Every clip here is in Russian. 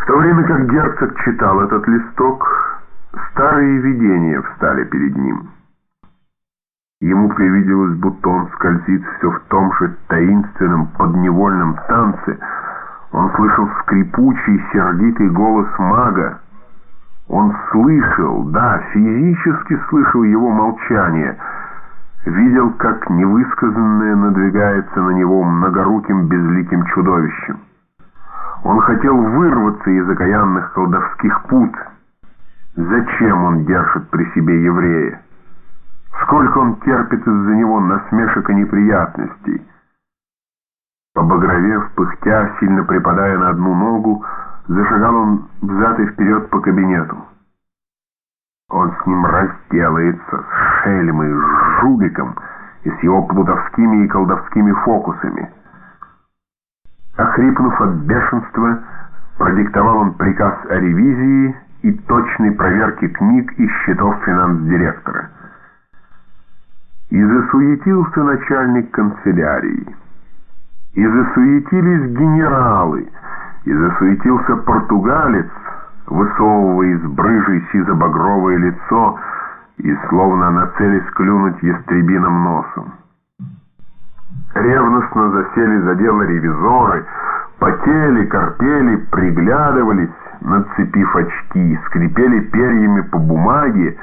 В то время как герцог читал этот листок, старые видения встали перед ним. Ему привиделось, будто он скользит все в том же таинственном подневольном танце. Он слышал скрипучий, сердитый голос мага. Он слышал, да, физически слышал его молчание. Видел, как невысказанное надвигается на него многоруким безликим чудовищем. Он хотел вырваться из окаянных колдовских пут. Зачем он держит при себе еврея? Сколько он терпит из-за него насмешек и неприятностей? Побагровев, пыхтя, сильно припадая на одну ногу, зашагал он взад и вперед по кабинету. Он с ним разделается, с шельмой, с жуликом и с его плутовскими и колдовскими фокусами. Охрипнув от бешенства, продиктовал он приказ о ревизии и точной проверке книг и счетов финанс-директора. И засуетился начальник канцелярии. И засуетились генералы, и засуетился португалец, высовывая из брыжи сизо-багровое лицо и словно нацелясь клюнуть ястребиным носом. Ревностно засели за дело ревизоры, потели, корпели, приглядывались, нацепив очки, скрипели перьями по бумаге,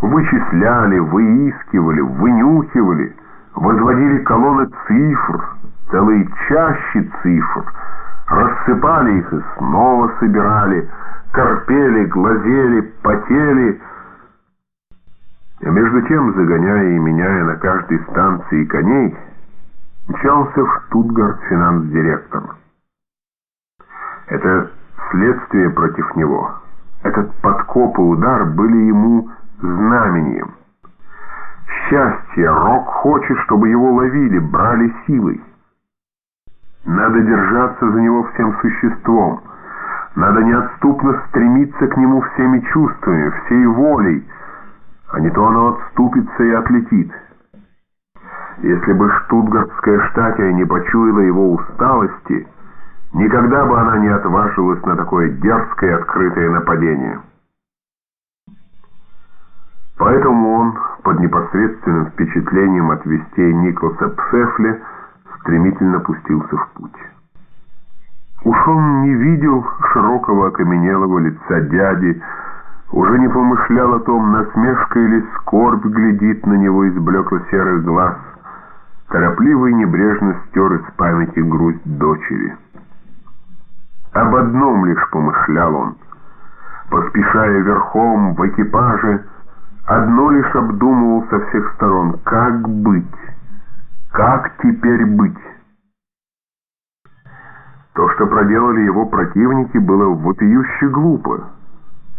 вычисляли, выискивали, вынюхивали, возводили колонны цифр, целые чащи цифр, рассыпали их и снова собирали, корпели, глазели, потели, а между тем, загоняя и меняя на каждой станции коней, мчался в Штутгарт финанс-директор. Это следствие против него, этот подкоп и удар были ему знамением. Счастье, Рок хочет, чтобы его ловили, брали силой. Надо держаться за него всем существом. Надо неотступно стремиться к нему всеми чувствами, всей волей, а не то оно отступится и отлетит. Если бы штутгартская штатья не почуяла его усталости, никогда бы она не отважилась на такое дерзкое открытое нападение. Поэтому он, под непосредственным впечатлением от вестей Николаса Пфефля, стремительно пустился в путь. Уж он не видел широкого окаменелого лица дяди, уже не помышлял о том, насмешка или скорбь глядит на него из блекло-серых глаз. Торопливо и небрежно стер из памяти грусть дочери. Об одном лишь помышлял он. Поспешая верхом в экипаже, одно лишь обдумывал со всех сторон, как быть, как теперь быть. То, что проделали его противники, было вопиюще глупо.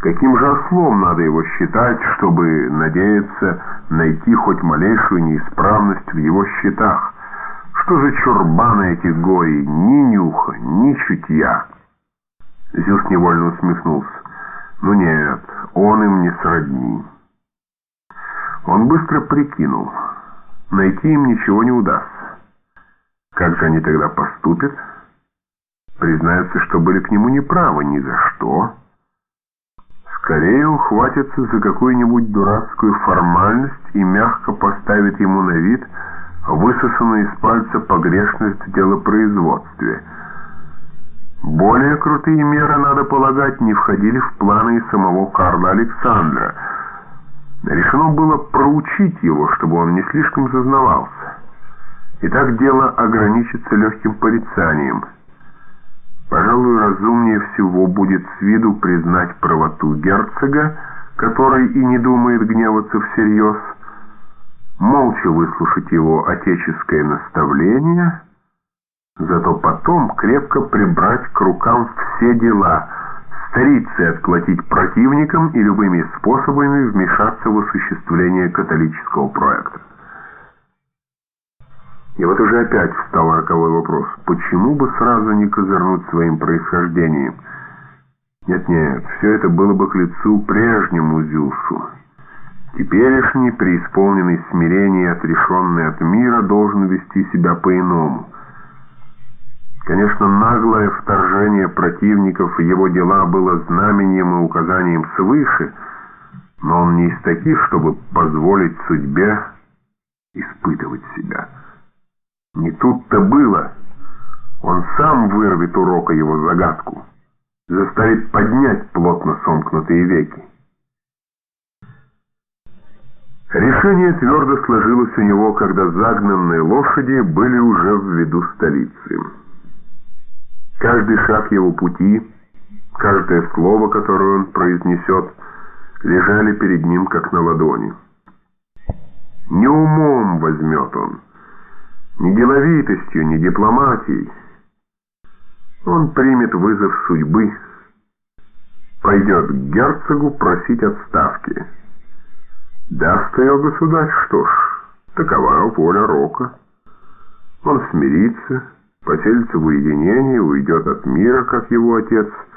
Каким же ослом надо его считать, чтобы надеяться найти хоть малейшую неисправность в его счетах? Что за чурбаны эти гои? Ни нюха, ни чутья. Зюс невольно усмехнулся. Ну нет, он им не сродни. Он быстро прикинул. Найти им ничего не удастся. Как же они тогда поступят? Признаются, что были к нему неправы ни за что. Скорее ухватятся за какую-нибудь дурацкую формальность и мягко поставят ему на вид высосанную из пальца погрешность в делопроизводстве. Более крутые меры, надо полагать, не входили в планы самого Карла Александра – Решено было проучить его, чтобы он не слишком зазнавался. И так дело ограничится легким порицанием. Пожалуй, разумнее всего будет с виду признать правоту герцога, который и не думает гневаться всерьез, молча выслушать его отеческое наставление, зато потом крепко прибрать к рукам все дела – стариться отплатить противникам и любыми способами вмешаться в осуществление католического проекта. И вот уже опять встал роковой вопрос. Почему бы сразу не козырнуть своим происхождением? Нет-нет, все это было бы к лицу прежнему Зюсу. Теперешний, преисполненный смирения и отрешенный от мира, должен вести себя по-иному. Конечно, наглое вторжение противников в его дела было знамением и указанием свыше, но он не из таких, чтобы позволить судьбе испытывать себя. Не тут-то было. Он сам вырвет урока его загадку, заставит поднять плотно сомкнутые веки. Решение твердо сложилось у него, когда загнанные лошади были уже в виду столицы. Каждый шаг его пути, каждое слово, которое он произнесет, лежали перед ним, как на ладони. Не умом возьмет он, не деловитостью, не дипломатией. Он примет вызов судьбы, пойдет к герцогу просить отставки. Даст ее государь, что ж, такова воля Рока. Он смирится, поселится в уединении, уйдет от мира, как его отец –